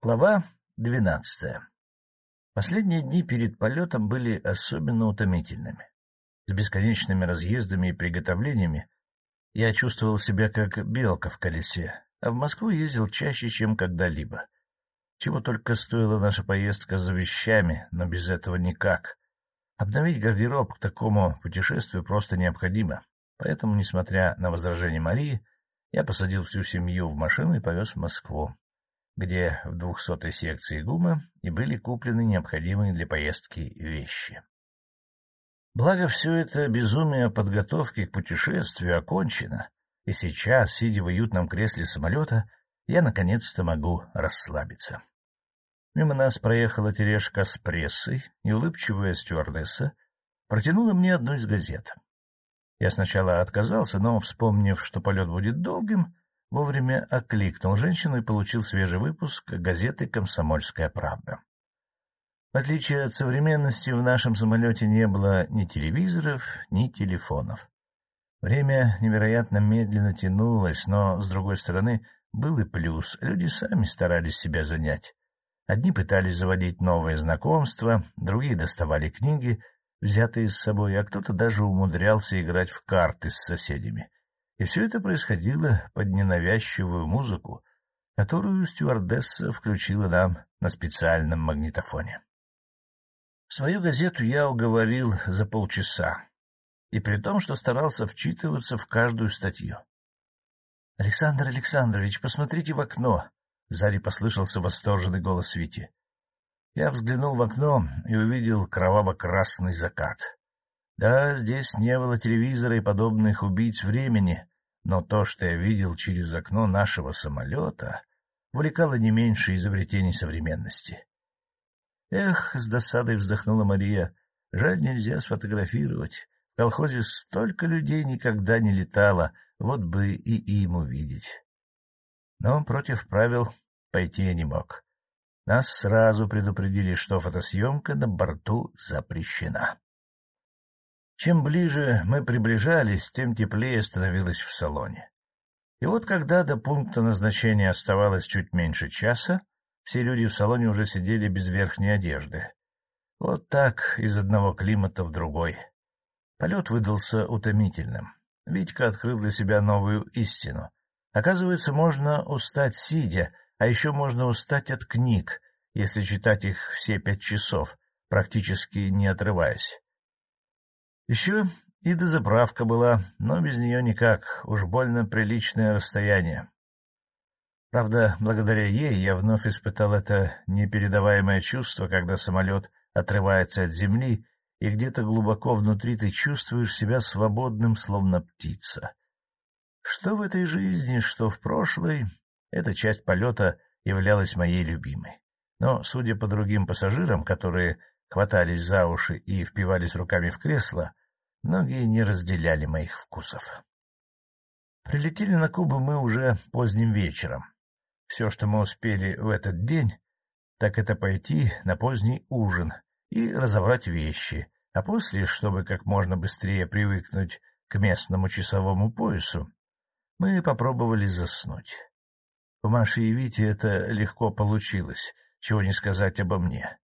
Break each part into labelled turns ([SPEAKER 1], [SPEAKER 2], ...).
[SPEAKER 1] Глава двенадцатая Последние дни перед полетом были особенно утомительными. С бесконечными разъездами и приготовлениями я чувствовал себя как белка в колесе, а в Москву ездил чаще, чем когда-либо. Чего только стоила наша поездка за вещами, но без этого никак. Обновить гардероб к такому путешествию просто необходимо, поэтому, несмотря на возражение Марии, я посадил всю семью в машину и повез в Москву где в двухсотой секции ГУМа и были куплены необходимые для поездки вещи. Благо, все это безумие подготовки к путешествию окончено, и сейчас, сидя в уютном кресле самолета, я наконец-то могу расслабиться. Мимо нас проехала тележка с прессой, и улыбчивая стюардесса протянула мне одну из газет. Я сначала отказался, но, вспомнив, что полет будет долгим, вовремя окликнул женщину и получил свежий выпуск газеты «Комсомольская правда». В отличие от современности, в нашем самолете не было ни телевизоров, ни телефонов. Время невероятно медленно тянулось, но, с другой стороны, был и плюс. Люди сами старались себя занять. Одни пытались заводить новые знакомства, другие доставали книги, взятые с собой, а кто-то даже умудрялся играть в карты с соседями. И все это происходило под ненавязчивую музыку, которую стюардесса включила нам на специальном магнитофоне. Свою газету я уговорил за полчаса, и при том, что старался вчитываться в каждую статью. — Александр Александрович, посмотрите в окно! — сзади послышался восторженный голос Вити. Я взглянул в окно и увидел кроваво-красный закат. Да, здесь не было телевизора и подобных убийц времени, но то, что я видел через окно нашего самолета, увлекало не меньше изобретений современности. Эх, с досадой вздохнула Мария, жаль, нельзя сфотографировать. В колхозе столько людей никогда не летало, вот бы и им увидеть. Но против правил пойти я не мог. Нас сразу предупредили, что фотосъемка на борту запрещена. Чем ближе мы приближались, тем теплее становилось в салоне. И вот когда до пункта назначения оставалось чуть меньше часа, все люди в салоне уже сидели без верхней одежды. Вот так, из одного климата в другой. Полет выдался утомительным. Витька открыл для себя новую истину. Оказывается, можно устать сидя, а еще можно устать от книг, если читать их все пять часов, практически не отрываясь. Еще и дозаправка была, но без нее никак, уж больно приличное расстояние. Правда, благодаря ей я вновь испытал это непередаваемое чувство, когда самолет отрывается от земли, и где-то глубоко внутри ты чувствуешь себя свободным, словно птица. Что в этой жизни, что в прошлой, эта часть полета являлась моей любимой. Но, судя по другим пассажирам, которые хватались за уши и впивались руками в кресло, многие не разделяли моих вкусов. Прилетели на Кубу мы уже поздним вечером. Все, что мы успели в этот день, так это пойти на поздний ужин и разобрать вещи, а после, чтобы как можно быстрее привыкнуть к местному часовому поясу, мы попробовали заснуть. У Маши и Вити это легко получилось, чего не сказать обо мне.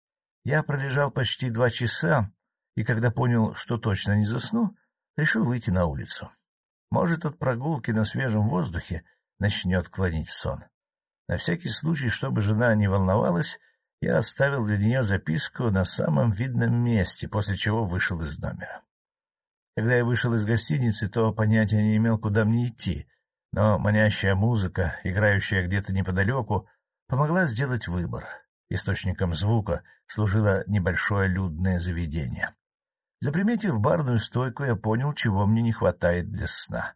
[SPEAKER 1] Я пролежал почти два часа, и когда понял, что точно не засну, решил выйти на улицу. Может, от прогулки на свежем воздухе начнет клонить в сон. На всякий случай, чтобы жена не волновалась, я оставил для нее записку на самом видном месте, после чего вышел из номера. Когда я вышел из гостиницы, то понятия не имел, куда мне идти, но манящая музыка, играющая где-то неподалеку, помогла сделать выбор. Источником звука служило небольшое людное заведение. Заприметив барную стойку, я понял, чего мне не хватает для сна.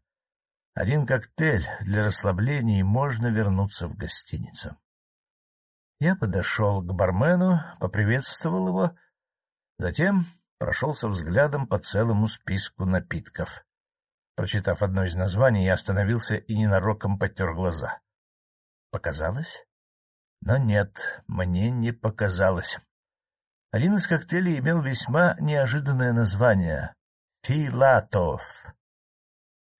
[SPEAKER 1] Один коктейль для расслабления, и можно вернуться в гостиницу. Я подошел к бармену, поприветствовал его, затем прошелся взглядом по целому списку напитков. Прочитав одно из названий, я остановился и ненароком потер глаза. Показалось? Но нет, мне не показалось. Один из коктейлей имел весьма неожиданное название — «Филатов».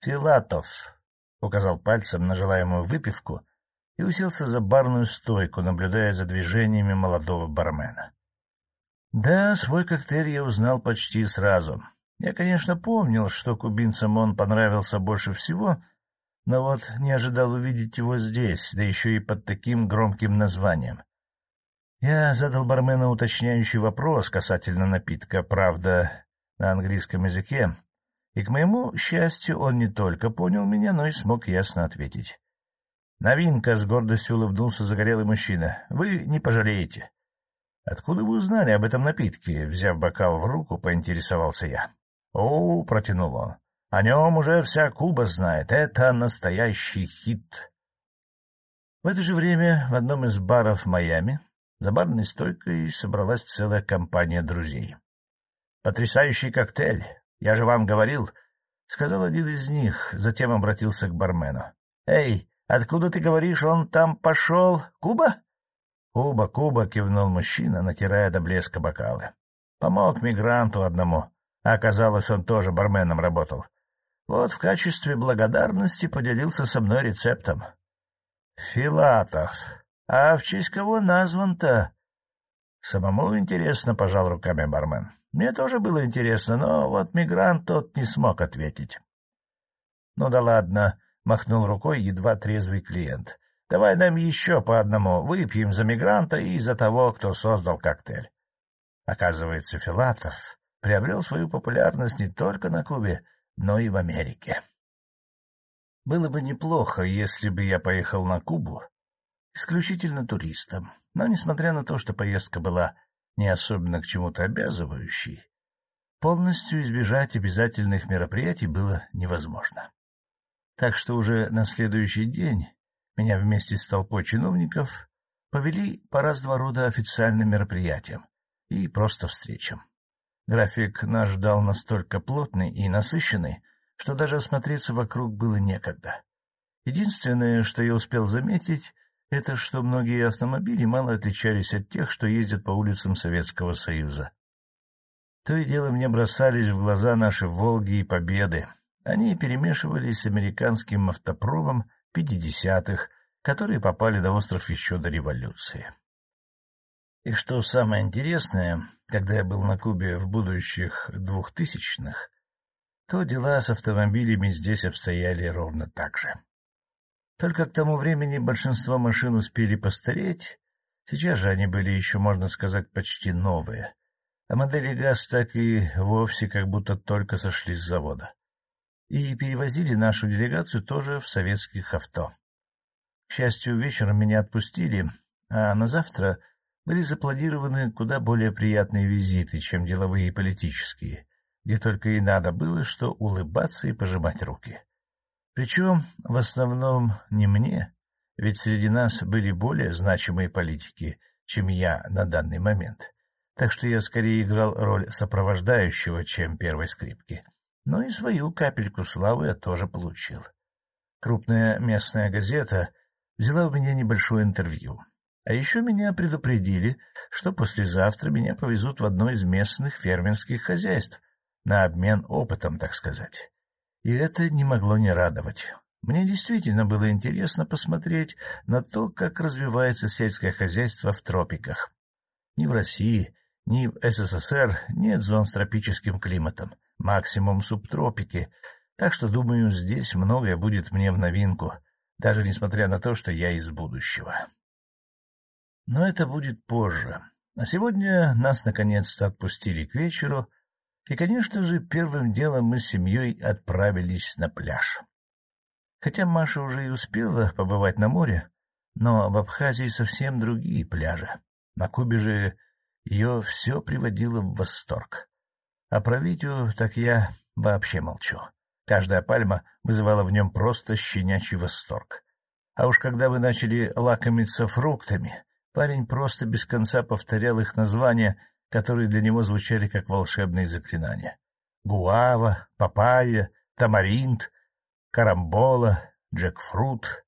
[SPEAKER 1] «Филатов», — указал пальцем на желаемую выпивку, и уселся за барную стойку, наблюдая за движениями молодого бармена. Да, свой коктейль я узнал почти сразу. Я, конечно, помнил, что кубинцам он понравился больше всего, но вот не ожидал увидеть его здесь, да еще и под таким громким названием. Я задал бармену уточняющий вопрос касательно напитка, правда, на английском языке, и, к моему счастью, он не только понял меня, но и смог ясно ответить. «Новинка!» — с гордостью улыбнулся загорелый мужчина. «Вы не пожалеете!» «Откуда вы узнали об этом напитке?» Взяв бокал в руку, поинтересовался я. «О!» — протянул он. «О нем уже вся Куба знает. Это настоящий хит!» В это же время в одном из баров Майами за барной стойкой собралась целая компания друзей. «Потрясающий коктейль! Я же вам говорил!» — сказал один из них, затем обратился к бармену. «Эй, откуда ты говоришь, он там пошел? Куба?» «Куба, Куба!» — кивнул мужчина, натирая до блеска бокалы. «Помог мигранту одному, оказалось, он тоже барменом работал. Вот в качестве благодарности поделился со мной рецептом». «Филатов!» А в честь кого назван-то? Самому интересно, — пожал руками бармен. Мне тоже было интересно, но вот мигрант тот не смог ответить. — Ну да ладно, — махнул рукой едва трезвый клиент. — Давай нам еще по одному выпьем за мигранта и за того, кто создал коктейль. Оказывается, Филатов приобрел свою популярность не только на Кубе, но и в Америке. Было бы неплохо, если бы я поехал на Кубу исключительно туристом. Но, несмотря на то, что поездка была не особенно к чему-то обязывающей, полностью избежать обязательных мероприятий было невозможно. Так что уже на следующий день меня вместе с толпой чиновников повели по разного рода официальным мероприятиям и просто встречам. График наш дал настолько плотный и насыщенный, что даже осмотреться вокруг было некогда. Единственное, что я успел заметить, это что многие автомобили мало отличались от тех, что ездят по улицам Советского Союза. То и дело мне бросались в глаза наши «Волги» и «Победы». Они перемешивались с американским автопромом пятидесятых, которые попали на остров еще до революции. И что самое интересное, когда я был на Кубе в будущих двухтысячных, то дела с автомобилями здесь обстояли ровно так же. Только к тому времени большинство машин успели постареть, сейчас же они были еще, можно сказать, почти новые, а модели ГАЗ так и вовсе как будто только сошли с завода. И перевозили нашу делегацию тоже в советских авто. К счастью, вечером меня отпустили, а на завтра были запланированы куда более приятные визиты, чем деловые и политические, где только и надо было, что улыбаться и пожимать руки. Причем в основном не мне, ведь среди нас были более значимые политики, чем я на данный момент. Так что я скорее играл роль сопровождающего, чем первой скрипки. Но и свою капельку славы я тоже получил. Крупная местная газета взяла у меня небольшое интервью. А еще меня предупредили, что послезавтра меня повезут в одно из местных фермерских хозяйств, на обмен опытом, так сказать. И это не могло не радовать. Мне действительно было интересно посмотреть на то, как развивается сельское хозяйство в тропиках. Ни в России, ни в СССР нет зон с тропическим климатом, максимум субтропики, так что, думаю, здесь многое будет мне в новинку, даже несмотря на то, что я из будущего. Но это будет позже. А сегодня нас наконец-то отпустили к вечеру, и, конечно же, первым делом мы с семьей отправились на пляж. Хотя Маша уже и успела побывать на море, но в Абхазии совсем другие пляжи. На Кубе же ее все приводило в восторг. А про Витю так я вообще молчу. Каждая пальма вызывала в нем просто щенячий восторг. А уж когда вы начали лакомиться фруктами, парень просто без конца повторял их названия, которые для него звучали как волшебные заклинания. Гуава, папайя, тамаринт, карамбола, джекфрут.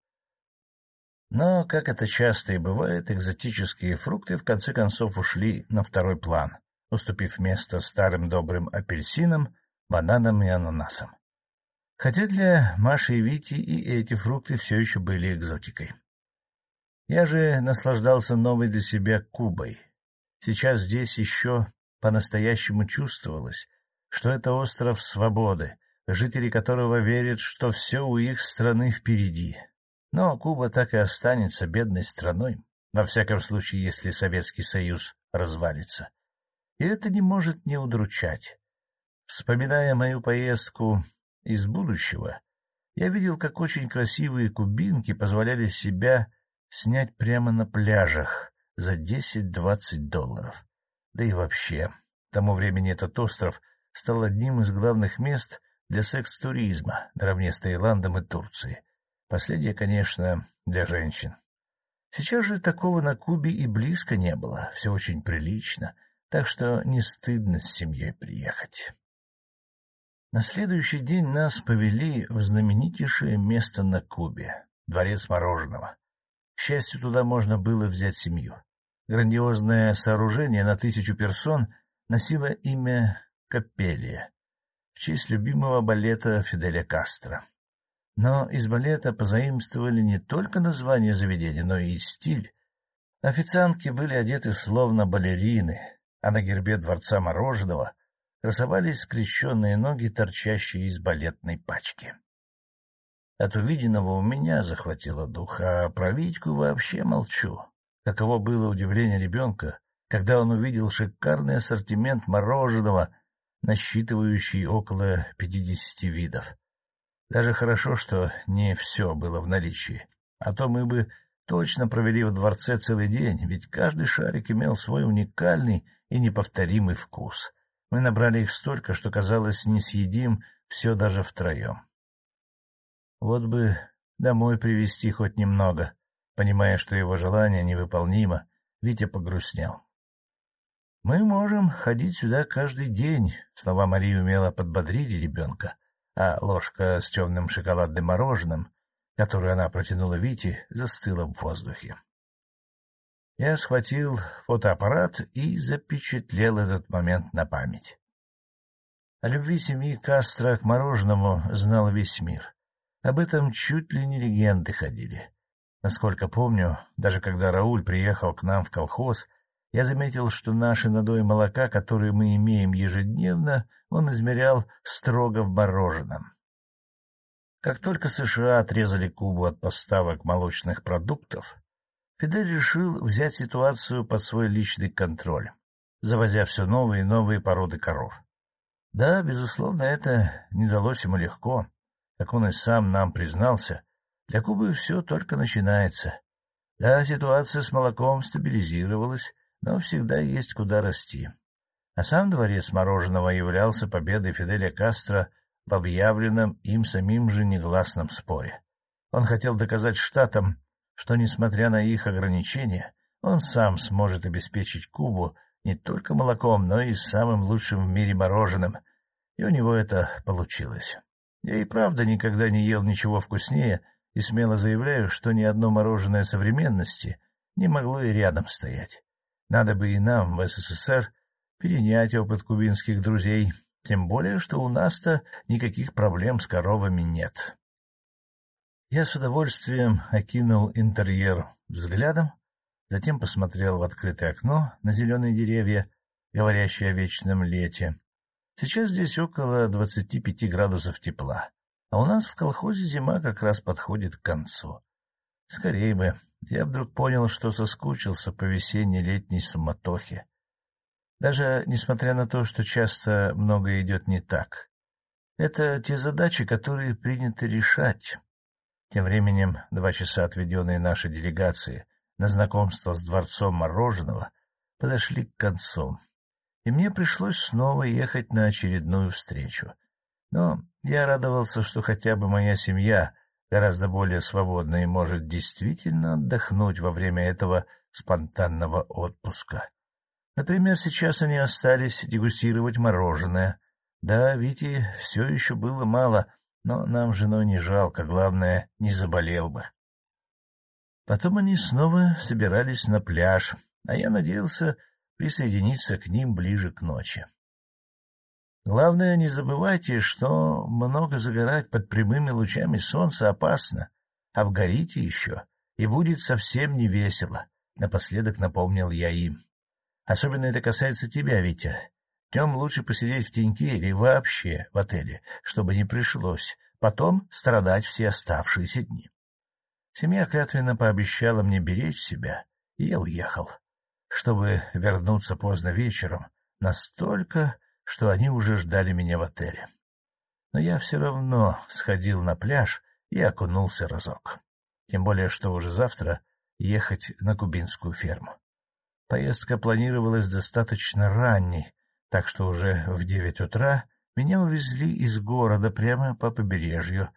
[SPEAKER 1] Но, как это часто и бывает, экзотические фрукты в конце концов ушли на второй план, уступив место старым добрым апельсинам, бананам и ананасам. Хотя для Маши и Вити и эти фрукты все еще были экзотикой. Я же наслаждался новой для себя Кубой. Сейчас здесь еще по-настоящему чувствовалось, что это остров свободы, жители которого верят, что все у их страны впереди. Но Куба так и останется бедной страной, во всяком случае, если Советский Союз развалится. И это не может не удручать. Вспоминая мою поездку из будущего, я видел, как очень красивые кубинки позволяли себя снять прямо на пляжах за десять-двадцать долларов. Да и вообще, к тому времени этот остров стал одним из главных мест для секс-туризма, наравне с Таиландом и Турцией. Последнее, конечно, для женщин. Сейчас же такого на Кубе и близко не было, все очень прилично, так что не стыдно с семьей приехать. На следующий день нас повели в знаменитейшее место на Кубе — дворец мороженого. К счастью, туда можно было взять семью. Грандиозное сооружение на тысячу персон носило имя Капелия в честь любимого балета Фиделя Кастро. Но из балета позаимствовали не только название заведения, но и стиль. Официантки были одеты словно балерины, а на гербе Дворца Мороженого красовались скрещенные ноги, торчащие из балетной пачки. От увиденного у меня захватило дух, а про Витьку вообще молчу. Каково было удивление ребенка, когда он увидел шикарный ассортимент мороженого, насчитывающий около пятидесяти видов. Даже хорошо, что не все было в наличии, а то мы бы точно провели в дворце целый день, ведь каждый шарик имел свой уникальный и неповторимый вкус. Мы набрали их столько, что, казалось, не съедим все даже втроем. Вот бы домой привезти хоть немного. Понимая, что его желание невыполнимо, Витя погрустнел. — Мы можем ходить сюда каждый день, — слова Марии умело подбодрили ребенка, а ложка с темным шоколадным мороженым, которую она протянула Вите, застыла в воздухе. Я схватил фотоаппарат и запечатлел этот момент на память. О любви семьи Кастро к мороженому знал весь мир. Об этом чуть ли не легенды ходили. Насколько помню, даже когда Рауль приехал к нам в колхоз, я заметил, что наши надои молока, которые мы имеем ежедневно, он измерял строго в мороженом. Как только США отрезали Кубу от поставок молочных продуктов, Фидель решил взять ситуацию под свой личный контроль, завозя все новые и новые породы коров. Да, безусловно, это не далось ему легко, как он и сам нам признался, для Кубы все только начинается. Да, ситуация с молоком стабилизировалась, но всегда есть куда расти. А сам дворец мороженого являлся победой Фиделя Кастро в объявленном им самим же негласном споре. Он хотел доказать штатам, что, несмотря на их ограничения, он сам сможет обеспечить Кубу не только молоком, но и самым лучшим в мире мороженым, и у него это получилось. Я и правда никогда не ел ничего вкуснее и смело заявляю, что ни одно мороженое современности не могло и рядом стоять. Надо бы и нам в СССР перенять опыт кубинских друзей, тем более, что у нас-то никаких проблем с коровами нет. Я с удовольствием окинул интерьер взглядом, затем посмотрел в открытое окно на зеленые деревья, говорящие о вечном лете, Сейчас здесь около двадцати пяти градусов тепла, а у нас в колхозе зима как раз подходит к концу. Скорее бы, я вдруг понял, что соскучился по весенне-летней суматохе. Даже несмотря на то, что часто многое идет не так. Это те задачи, которые принято решать. Тем временем два часа, отведенные нашей делегации на знакомство с дворцом мороженого, подошли к концу и мне пришлось снова ехать на очередную встречу. Но я радовался, что хотя бы моя семья гораздо более свободна и может действительно отдохнуть во время этого спонтанного отпуска. Например, сейчас они остались дегустировать мороженое. Да, Вите все еще было мало, но нам женой не жалко, главное, не заболел бы. Потом они снова собирались на пляж, а я надеялся присоединиться к ним ближе к ночи. Главное, не забывайте, что много загорать под прямыми лучами солнца опасно. Обгорите еще, и будет совсем не весело, — напоследок напомнил я им. Особенно это касается тебя, Витя. Днем лучше посидеть в теньке или вообще в отеле, чтобы не пришлось потом страдать все оставшиеся дни. Семья клятвенно пообещала мне беречь себя, и я уехал, чтобы вернуться поздно вечером, настолько, что они уже ждали меня в отеле. Но я все равно сходил на пляж и окунулся разок. Тем более, что уже завтра ехать на кубинскую ферму. Поездка планировалась достаточно ранней, так что уже в девять утра меня увезли из города прямо по побережью.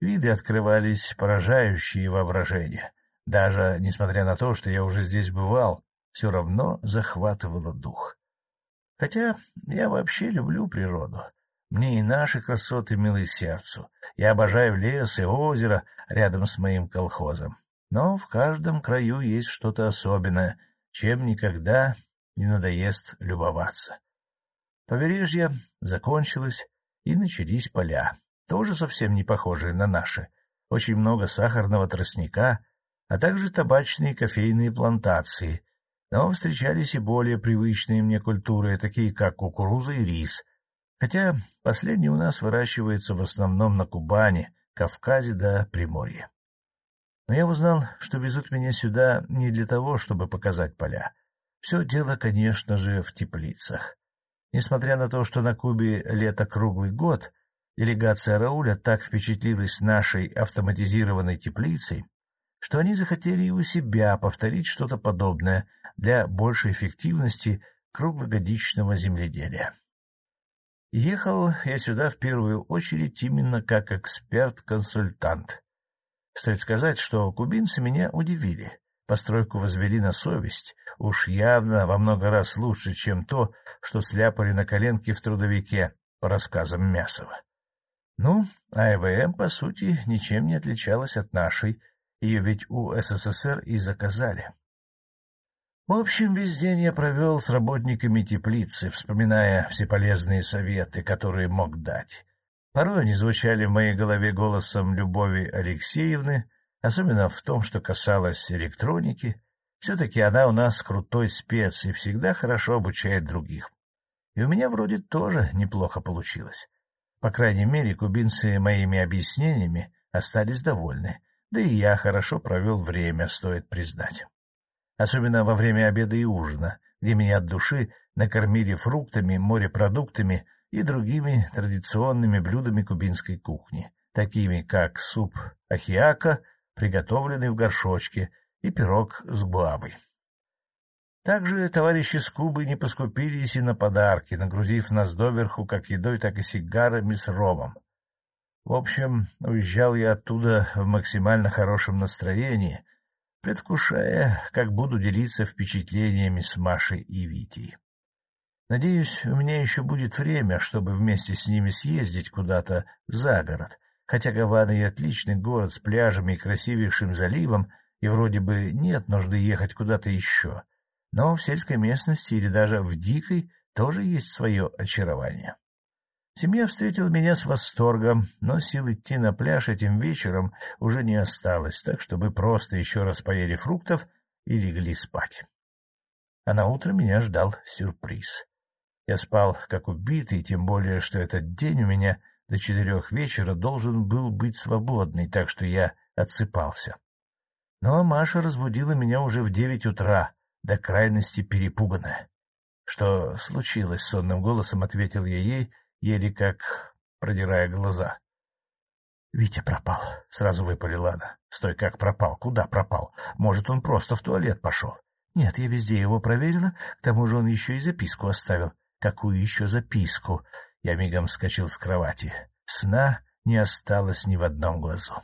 [SPEAKER 1] Виды открывались поражающие воображение. Даже несмотря на то, что я уже здесь бывал, все равно захватывало дух. Хотя я вообще люблю природу. Мне и наши красоты милы сердцу. Я обожаю лес и озеро рядом с моим колхозом. Но в каждом краю есть что-то особенное, чем никогда не надоест любоваться. Побережье закончилось, и начались поля, тоже совсем не похожие на наши. Очень много сахарного тростника, а также табачные и кофейные плантации. Но встречались и более привычные мне культуры, такие как кукуруза и рис. Хотя последний у нас выращивается в основном на Кубани, Кавказе да Приморье. Но я узнал, что везут меня сюда не для того, чтобы показать поля. Все дело, конечно же, в теплицах. Несмотря на то, что на Кубе лето круглый год, делегация Рауля так впечатлилась нашей автоматизированной теплицей, что они захотели и у себя повторить что-то подобное для большей эффективности круглогодичного земледелия. Ехал я сюда в первую очередь именно как эксперт-консультант. Стоит сказать, что кубинцы меня удивили. Постройку возвели на совесть, уж явно во много раз лучше, чем то, что сляпали на коленке в трудовике, по рассказам Мясова. Ну, а ЭВМ, по сути, ничем не отличалась от нашей, ее ведь у СССР и заказали. В общем, весь день я провел с работниками теплицы, вспоминая все полезные советы, которые мог дать. Порой они звучали в моей голове голосом Любови Алексеевны, особенно в том, что касалось электроники. Все-таки она у нас крутой спец и всегда хорошо обучает других. И у меня вроде тоже неплохо получилось. По крайней мере, кубинцы моими объяснениями остались довольны, да и я хорошо провел время, стоит признать. Особенно во время обеда и ужина, где меня от души накормили фруктами, морепродуктами и другими традиционными блюдами кубинской кухни, такими как суп ахиака, приготовленный в горшочке, и пирог с гуавой. Также товарищи с Кубы не поскупились и на подарки, нагрузив нас доверху как едой, так и сигарами с ромом. В общем, уезжал я оттуда в максимально хорошем настроении, предвкушая, как буду делиться впечатлениями с Машей и Витей. Надеюсь, у меня еще будет время, чтобы вместе с ними съездить куда-то за город, хотя Гавана и отличный город с пляжами и красивейшим заливом, и вроде бы нет нужды ехать куда-то еще, но в сельской местности или даже в дикой тоже есть свое очарование. Семья встретила меня с восторгом, но сил идти на пляж этим вечером уже не осталось, так что мы просто еще раз поели фруктов и легли спать. А на утро меня ждал сюрприз. Я спал как убитый, тем более, что этот день у меня до четырех вечера должен был быть свободный, так что я отсыпался. Но Маша разбудила меня уже в девять утра, до крайности перепуганная. — Что случилось? — сонным голосом ответил я ей, еле как продирая глаза. — Витя пропал, — сразу выпалила она. — Стой, как пропал? Куда пропал? Может, он просто в туалет пошел? Нет, я везде его проверила, к тому же он еще и записку оставил. Какую еще записку? Я мигом вскочил с кровати. Сна не осталось ни в одном глазу.